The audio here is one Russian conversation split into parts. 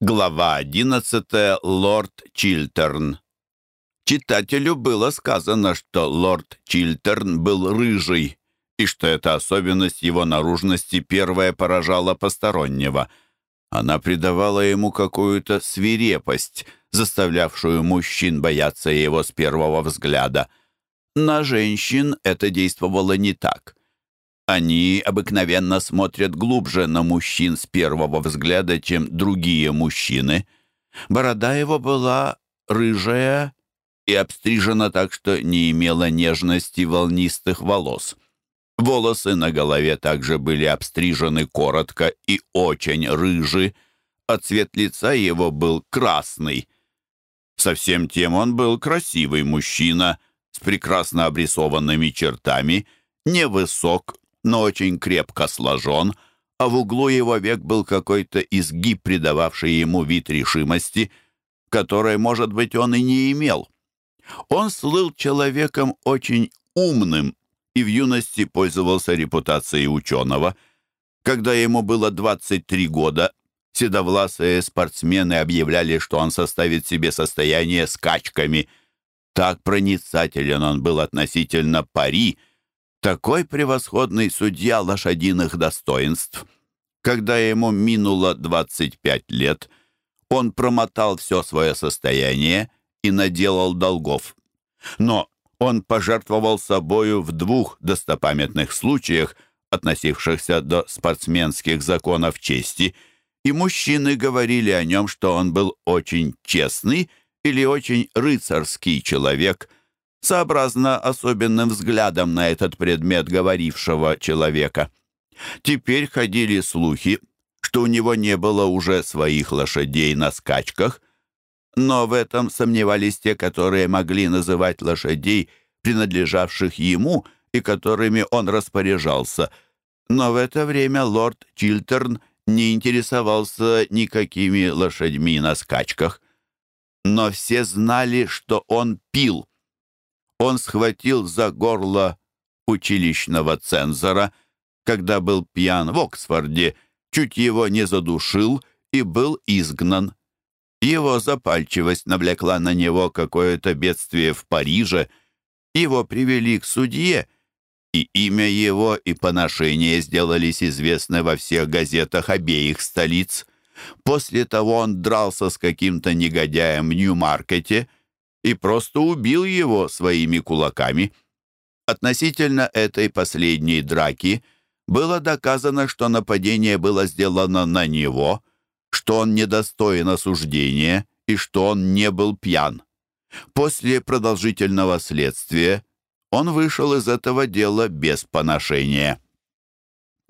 Глава 11. Лорд Чилтерн. Читателю было сказано, что лорд Чилтерн был рыжий, и что эта особенность его наружности первая поражала постороннего. Она придавала ему какую-то свирепость, заставлявшую мужчин бояться его с первого взгляда. На женщин это действовало не так. Они обыкновенно смотрят глубже на мужчин с первого взгляда, чем другие мужчины. Борода его была рыжая и обстрижена так, что не имела нежности волнистых волос. Волосы на голове также были обстрижены коротко и очень рыжи, а цвет лица его был красный. Совсем тем он был красивый мужчина с прекрасно обрисованными чертами, невысок, но очень крепко сложен, а в углу его век был какой-то изгиб, придававший ему вид решимости, которой, может быть, он и не имел. Он слыл человеком очень умным и в юности пользовался репутацией ученого. Когда ему было 23 года, седовласые спортсмены объявляли, что он составит себе состояние скачками. Так проницателен он был относительно пари, такой превосходный судья лошадиных достоинств. Когда ему минуло 25 лет, он промотал все свое состояние и наделал долгов. Но он пожертвовал собою в двух достопамятных случаях, относившихся до спортсменских законов чести, и мужчины говорили о нем, что он был очень честный или очень рыцарский человек – сообразно особенным взглядом на этот предмет говорившего человека. Теперь ходили слухи, что у него не было уже своих лошадей на скачках, но в этом сомневались те, которые могли называть лошадей, принадлежавших ему и которыми он распоряжался. Но в это время лорд Чилтерн не интересовался никакими лошадьми на скачках. Но все знали, что он пил он схватил за горло училищного цензора, когда был пьян в Оксфорде, чуть его не задушил и был изгнан. Его запальчивость навлекла на него какое-то бедствие в Париже. Его привели к судье, и имя его и поношение сделались известны во всех газетах обеих столиц. После того он дрался с каким-то негодяем в Нью-Маркете — и просто убил его своими кулаками. Относительно этой последней драки было доказано, что нападение было сделано на него, что он недостоин осуждения и что он не был пьян. После продолжительного следствия он вышел из этого дела без поношения.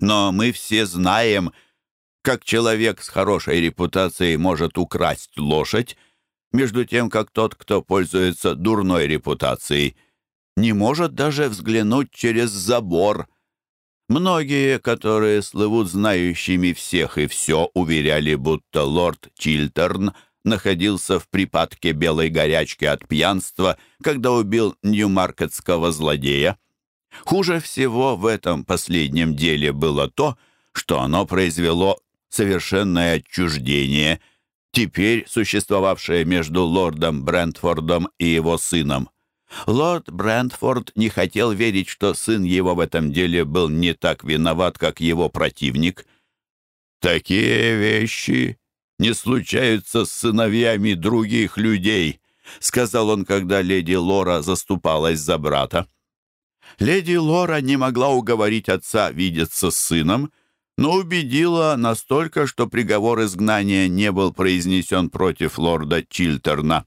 Но мы все знаем, как человек с хорошей репутацией может украсть лошадь, между тем как тот, кто пользуется дурной репутацией, не может даже взглянуть через забор. Многие, которые слывут знающими всех и все, уверяли, будто лорд Чилтерн находился в припадке белой горячки от пьянства, когда убил ньюмаркетского злодея. Хуже всего в этом последнем деле было то, что оно произвело совершенное отчуждение – теперь существовавшее между лордом Брентфордом и его сыном. Лорд Брентфорд не хотел верить, что сын его в этом деле был не так виноват, как его противник. «Такие вещи не случаются с сыновьями других людей», сказал он, когда леди Лора заступалась за брата. Леди Лора не могла уговорить отца видеться с сыном, но убедила настолько, что приговор изгнания не был произнесен против лорда Чилтерна.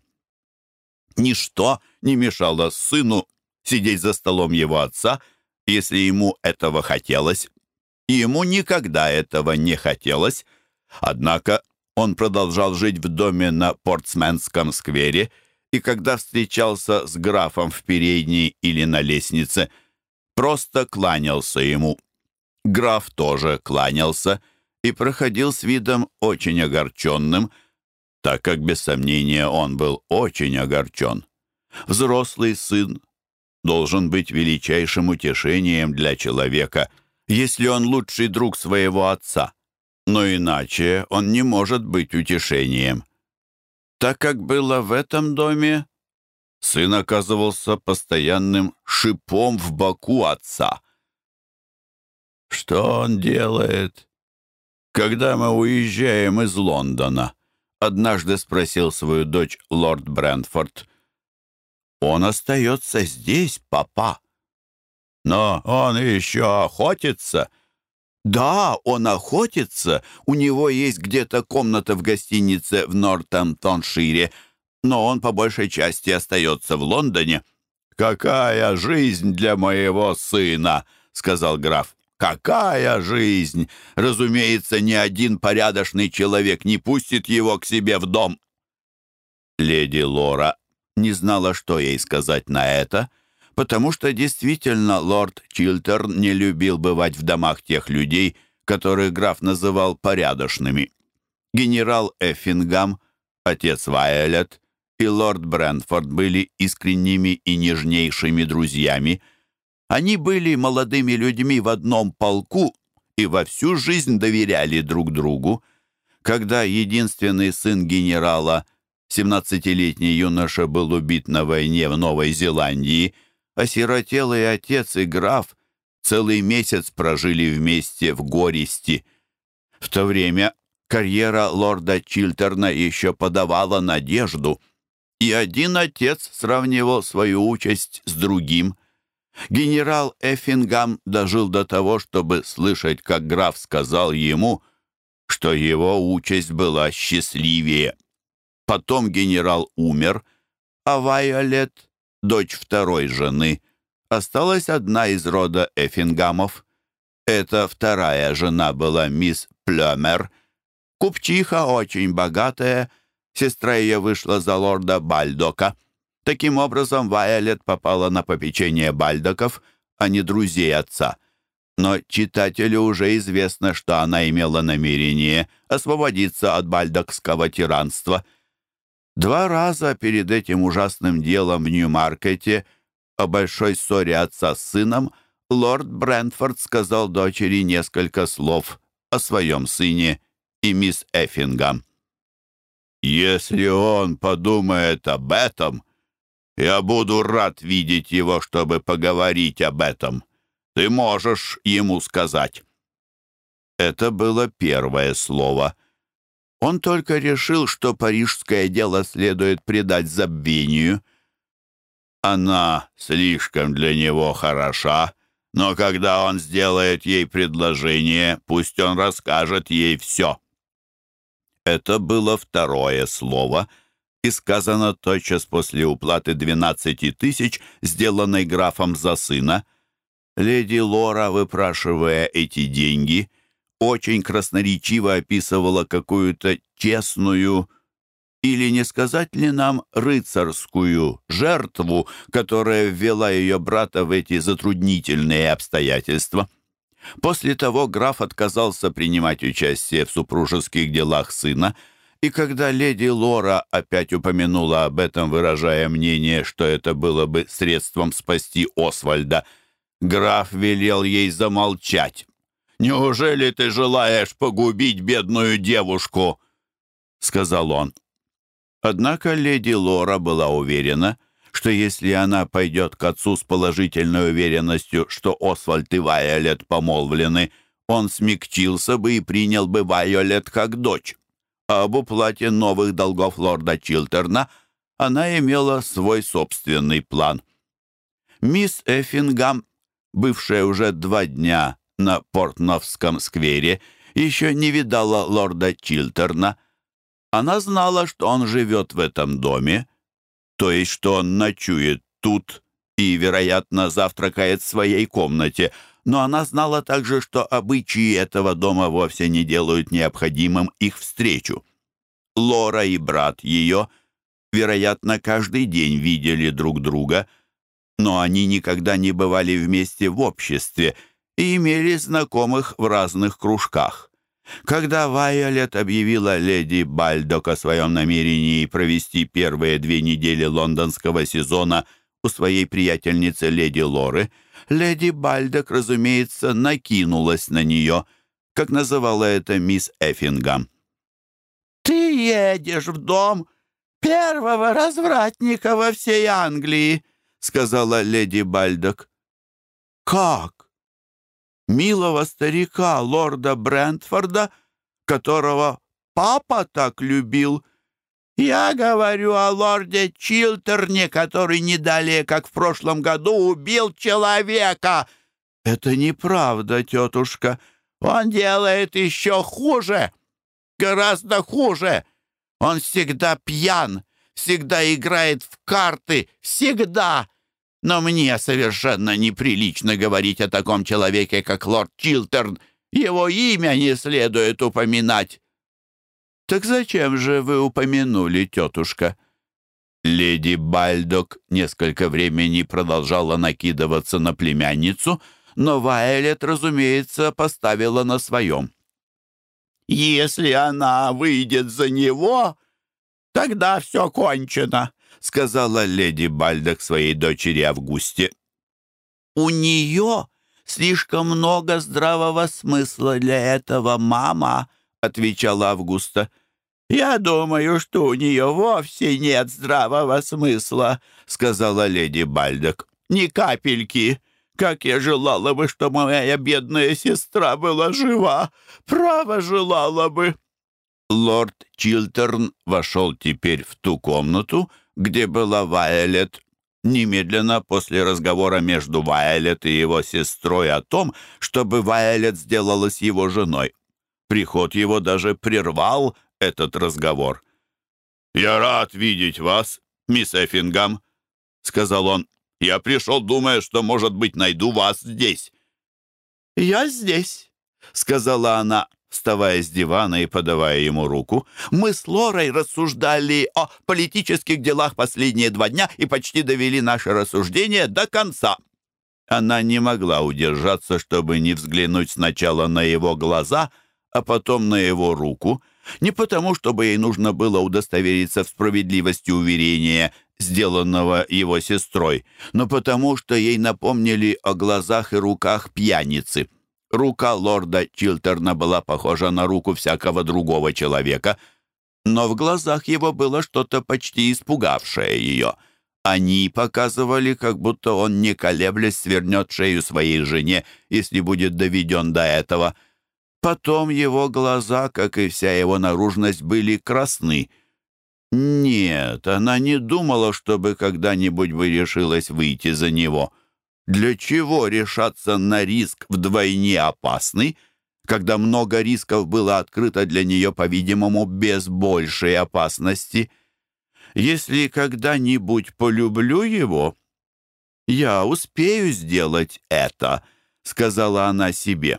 Ничто не мешало сыну сидеть за столом его отца, если ему этого хотелось. И ему никогда этого не хотелось. Однако он продолжал жить в доме на Портсменском сквере, и когда встречался с графом в передней или на лестнице, просто кланялся ему. Граф тоже кланялся и проходил с видом очень огорченным, так как, без сомнения, он был очень огорчен. Взрослый сын должен быть величайшим утешением для человека, если он лучший друг своего отца. но иначе он не может быть утешением. Так как было в этом доме, сын оказывался постоянным шипом в боку отца. «Что он делает, когда мы уезжаем из Лондона?» однажды спросил свою дочь лорд Брентфорд. «Он остается здесь, папа». «Но он еще охотится». «Да, он охотится. У него есть где-то комната в гостинице в Нортамптоншире, но он по большей части остается в Лондоне». «Какая жизнь для моего сына!» — сказал граф. «Какая жизнь! Разумеется, ни один порядочный человек не пустит его к себе в дом». Леди Лора не знала, что ей сказать на это — потому что действительно лорд Чилтерн не любил бывать в домах тех людей, которых граф называл порядочными. Генерал Эффингам, отец Вайолет и лорд Брэнфорд были искренними и нежнейшими друзьями. Они были молодыми людьми в одном полку и во всю жизнь доверяли друг другу. Когда единственный сын генерала, 17-летний юноша, был убит на войне в Новой Зеландии – осиротелый отец и граф целый месяц прожили вместе в горести. В то время карьера лорда Чилтерна еще подавала надежду, и один отец сравнивал свою участь с другим. Генерал Эффингам дожил до того, чтобы слышать, как граф сказал ему, что его участь была счастливее. Потом генерал умер, а Вайолет дочь второй жены, осталась одна из рода Эффингамов. Эта вторая жена была мисс Плёмер, купчиха очень богатая, сестра ее вышла за лорда Бальдока. Таким образом, Вайолет попала на попечение Бальдоков, а не друзей отца. Но читателю уже известно, что она имела намерение освободиться от бальдокского тиранства – Два раза перед этим ужасным делом в Нью-Маркете о большой ссоре отца с сыном лорд Брентфорд сказал дочери несколько слов о своем сыне и мисс Эффингам. «Если он подумает об этом, я буду рад видеть его, чтобы поговорить об этом. Ты можешь ему сказать». Это было первое слово — он только решил, что парижское дело следует предать забвению. Она слишком для него хороша, но когда он сделает ей предложение, пусть он расскажет ей все. Это было второе слово, и сказано тотчас после уплаты 12 тысяч, сделанной графом за сына. Леди Лора, выпрашивая эти деньги, — очень красноречиво описывала какую-то честную, или не сказать ли нам рыцарскую жертву, которая ввела ее брата в эти затруднительные обстоятельства. После того граф отказался принимать участие в супружеских делах сына, и когда леди Лора опять упомянула об этом, выражая мнение, что это было бы средством спасти Освальда, граф велел ей замолчать. «Неужели ты желаешь погубить бедную девушку?» — сказал он. Однако леди Лора была уверена, что если она пойдет к отцу с положительной уверенностью, что Освальд и Вайолет помолвлены, он смягчился бы и принял бы Вайолет как дочь. А об уплате новых долгов лорда Чилтерна она имела свой собственный план. Мисс Эффингам, бывшая уже два дня на Портновском сквере, еще не видала лорда Чилтерна. Она знала, что он живет в этом доме, то есть, что он ночует тут и, вероятно, завтракает в своей комнате, но она знала также, что обычаи этого дома вовсе не делают необходимым их встречу. Лора и брат ее, вероятно, каждый день видели друг друга, но они никогда не бывали вместе в обществе — и имели знакомых в разных кружках. Когда Вайолет объявила леди Бальдок о своем намерении провести первые две недели лондонского сезона у своей приятельницы леди Лоры, леди Бальдок, разумеется, накинулась на нее. как называла это мисс Эффингам. «Ты едешь в дом первого развратника во всей Англии», — сказала леди Бальдок. «Как? Милого старика, лорда Брентфорда, которого папа так любил?» «Я говорю о лорде Чилтерне, который не далее, как в прошлом году, убил человека!» «Это неправда, тетушка. Он делает еще хуже, гораздо хуже. Он всегда пьян, всегда играет в карты, всегда. Но мне совершенно неприлично говорить о таком человеке, как лорд Чилтерн. Его имя не следует упоминать». «Так зачем же вы упомянули, тетушка?» Леди Бальдок несколько времени продолжала накидываться на племянницу, но Вайлет, разумеется, поставила на своем. «Если она выйдет за него, тогда все кончено», — сказала леди Бальдок своей дочери Августе. «У нее слишком много здравого смысла для этого, мама», — отвечала Августа. «Я думаю, что у нее вовсе нет здравого смысла», — сказала леди Бальдок. «Ни капельки. Как я желала бы, что моя бедная сестра была жива. Право желала бы». Лорд Чилтерн вошел теперь в ту комнату, где была Вайолет, немедленно после разговора между Вайолет и его сестрой о том, чтобы Вайолет сделалась его женой. Приход его даже прервал этот разговор. «Я рад видеть вас, мисс Эффингам», — сказал он. «Я пришел, думая, что, может быть, найду вас здесь». «Я здесь», — сказала она, вставая с дивана и подавая ему руку. «Мы с Лорой рассуждали о политических делах последние два дня и почти довели наше рассуждение до конца». Она не могла удержаться, чтобы не взглянуть сначала на его глаза, а потом на его руку — не потому, чтобы ей нужно было удостовериться в справедливости уверения, сделанного его сестрой, но потому, что ей напомнили о глазах и руках пьяницы. Рука лорда Чилтерна была похожа на руку всякого другого человека, но в глазах его было что-то почти испугавшее ее. Они показывали, как будто он, не колеблясь, свернет шею своей жене, если будет доведен до этого — Потом его глаза, как и вся его наружность, были красны. Нет, она не думала, чтобы когда-нибудь бы решилась выйти за него. Для чего решаться на риск вдвойне опасный, когда много рисков было открыто для нее, по-видимому, без большей опасности? Если когда-нибудь полюблю его, я успею сделать это, — сказала она себе.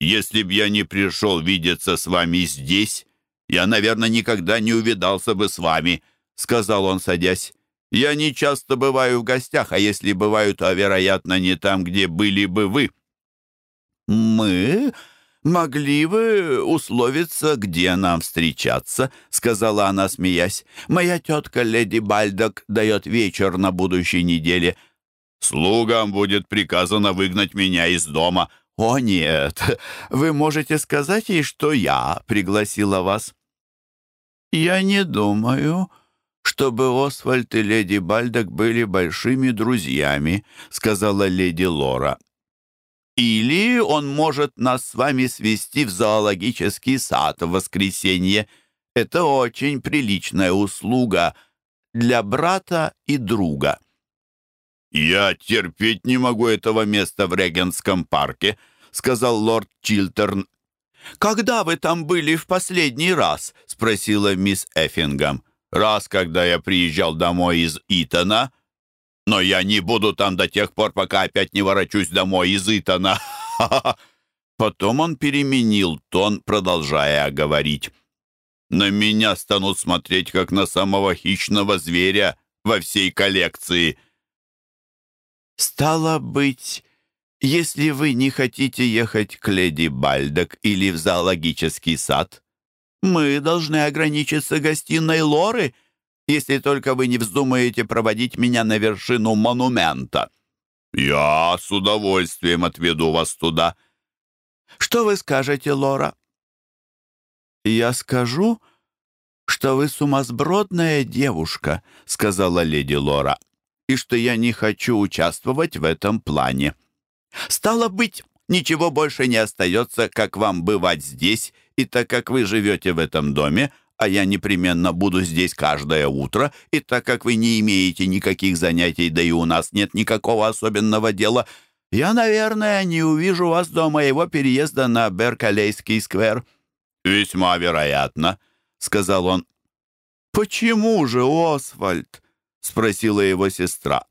Если б я не пришел видеться с вами здесь, я, наверное, никогда не увидался бы с вами», — сказал он, садясь. «Я не часто бываю в гостях, а если бываю, то, вероятно, не там, где были бы вы». «Мы могли бы условиться, где нам встречаться», — сказала она, смеясь. «Моя тетка леди Бальдок дает вечер на будущей неделе». «Слугам будет приказано выгнать меня из дома», «О, нет! Вы можете сказать ей, что я пригласила вас?» «Я не думаю, чтобы Освальд и леди Бальдок были большими друзьями», сказала леди Лора. «Или он может нас с вами свести в зоологический сад в воскресенье. Это очень приличная услуга для брата и друга». «Я терпеть не могу этого места в Регенском парке», — сказал лорд Чилтерн. «Когда вы там были в последний раз?» — спросила мисс Эффингам. «Раз, когда я приезжал домой из Итона. Но я не буду там до тех пор, пока опять не ворочусь домой из Итона». Потом он переменил тон, продолжая говорить. «На меня станут смотреть, как на самого хищного зверя во всей коллекции». «Стало быть, если вы не хотите ехать к леди Бальдок или в зоологический сад, мы должны ограничиться гостиной Лоры, если только вы не вздумаете проводить меня на вершину монумента. Я с удовольствием отведу вас туда. Что вы скажете, Лора?» «Я скажу, что вы сумасбродная девушка», — сказала леди Лора, «и что я не хочу участвовать в этом плане. Стало быть, ничего больше не остается, как вам бывать здесь, и так как вы живете в этом доме, а я непременно буду здесь каждое утро, и так как вы не имеете никаких занятий, да и у нас нет никакого особенного дела, я, наверное, не увижу вас до моего переезда на Беркалейский сквер». «Весьма вероятно», — сказал он. «Почему же, Освальд?» — спросила его сестра.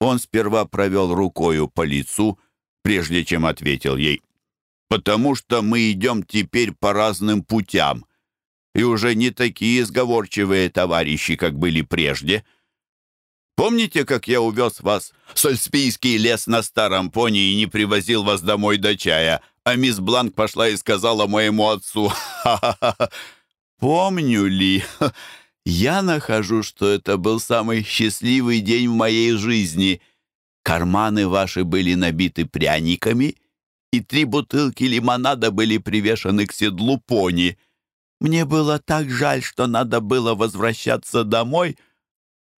Он сперва провел рукою по лицу, прежде чем ответил ей. «Потому что мы идем теперь по разным путям, и уже не такие сговорчивые товарищи, как были прежде. Помните, как я увез вас в Сольспийский лес на старом пони и не привозил вас домой до чая, а мисс Бланк пошла и сказала моему отцу, «Ха-ха-ха, помню ли?» Я нахожу, что это был самый счастливый день в моей жизни. Карманы ваши были набиты пряниками, и три бутылки лимонада были привешены к седлу пони — мне было так жаль, что надо было возвращаться домой».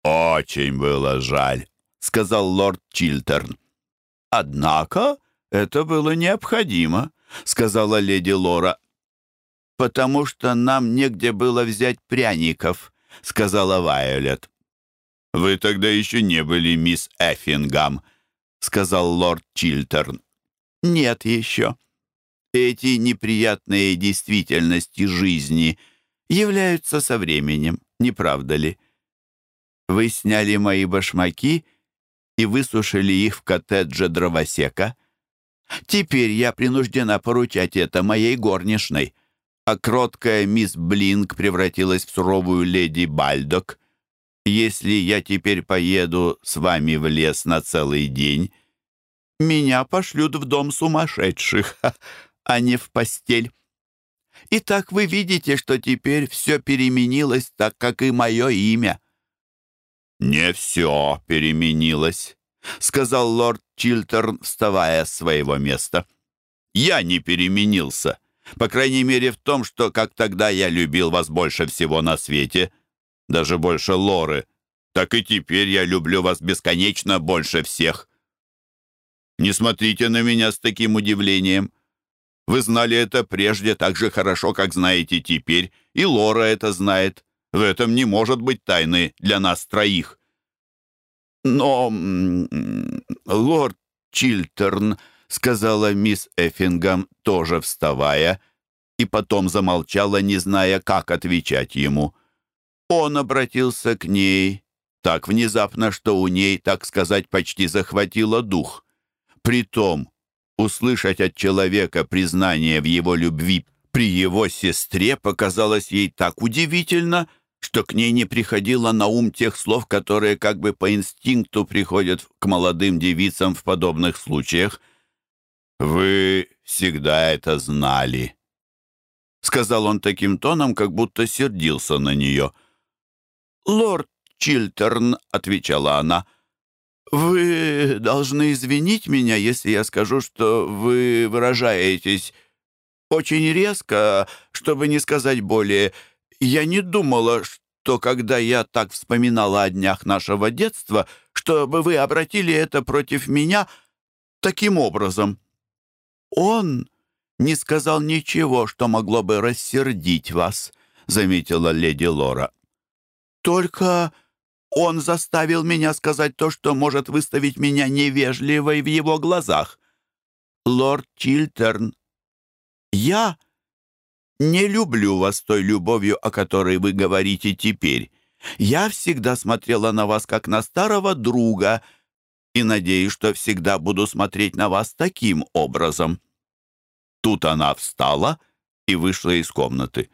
«Очень было жаль», — сказал лорд Чилтерн. «Однако это было необходимо», — сказала леди Лора. «Потому что нам негде было взять пряников», — сказала Вайолет. «Вы тогда еще не были мисс Эффингам», — сказал лорд Чилтерн. «Нет еще», эти неприятные действительности жизни являются со временем, не правда ли? Вы сняли мои башмаки и высушили их в коттедже дровосека. Теперь я принуждена поручать это моей горничной, а кроткая мисс Блинк превратилась в суровую леди Бальдок. Если я теперь поеду с вами в лес на целый день, меня пошлют в дом сумасшедших а не в постель. Итак, вы видите, что теперь все переменилось, так как и мое имя». «Не все переменилось», — сказал лорд Чилтерн, вставая с своего места. «Я не переменился. По крайней мере в том, что как тогда я любил вас больше всего на свете, даже больше Лоры, так и теперь я люблю вас бесконечно больше всех. Не смотрите на меня с таким удивлением. Вы знали это прежде так же хорошо, как знаете теперь, и Лора это знает. В этом не может быть тайны для нас троих. Но, лорд Чилтерн, сказала мисс Эффингам, тоже вставая, и потом замолчала, не зная, как отвечать ему. Он обратился к ней так внезапно, что у ней, так сказать, почти захватило дух. Притом Услышать от человека признание в его любви при его сестре показалось ей так удивительно, что к ней не приходило на ум тех слов, которые как бы по инстинкту приходят к молодым девицам в подобных случаях. «Вы всегда это знали», — сказал он таким тоном, как будто сердился на нее. «Лорд Чилтерн», — отвечала она, — «Вы должны извинить меня, если я скажу, что вы выражаетесь очень резко, чтобы не сказать более. Я не думала, что когда я так вспоминала о днях нашего детства, чтобы вы обратили это против меня таким образом. Он не сказал ничего, что могло бы рассердить вас», — заметила леди Лора. «Только он заставил меня сказать то, что может выставить меня невежливой в его глазах. Лорд Чилтерн, я не люблю вас той любовью, о которой вы говорите теперь. Я всегда смотрела на вас как на старого друга и надеюсь, что всегда буду смотреть на вас таким образом». Тут она встала и вышла из комнаты.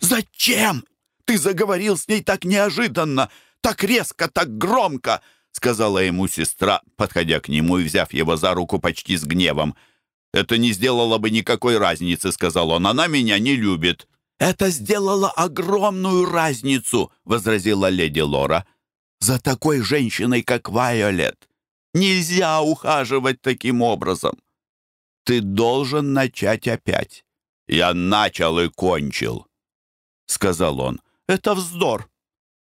«Зачем? Ты заговорил с ней так неожиданно!» так резко, так громко!» — сказала ему сестра, подходя к нему и взяв его за руку почти с гневом. «Это не сделало бы никакой разницы», — сказал он. «Она меня не любит». «Это сделало огромную разницу», — возразила леди Лора. «За такой женщиной, как Вайолет, нельзя ухаживать таким образом. Ты должен начать опять. Я начал и кончил, — сказал он. Это вздор.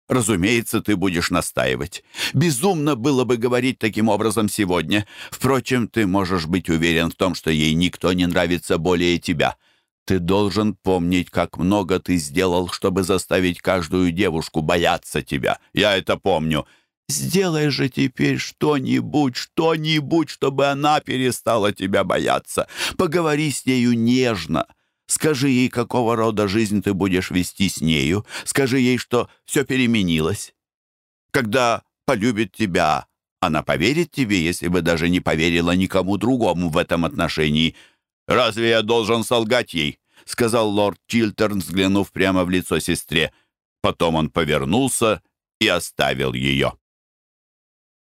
Разумеется, ты будешь настаивать. Безумно было бы говорить таким образом сегодня. Впрочем, ты можешь быть уверен в том, что ей никто не нравится более тебя. Ты должен помнить, как много ты сделал, чтобы заставить каждую девушку бояться тебя. Я это помню. Сделай же теперь что-нибудь, что-нибудь, чтобы она перестала тебя бояться. Поговори с нею нежно. Скажи ей, какого рода жизнь ты будешь вести с нею. Скажи ей, что все переменилось. Когда полюбит тебя, она поверит тебе, если бы даже не поверила никому другому в этом отношении. «Разве я должен солгать ей?» — сказал лорд Чилтерн, взглянув прямо в лицо сестре. Потом он повернулся и оставил ее.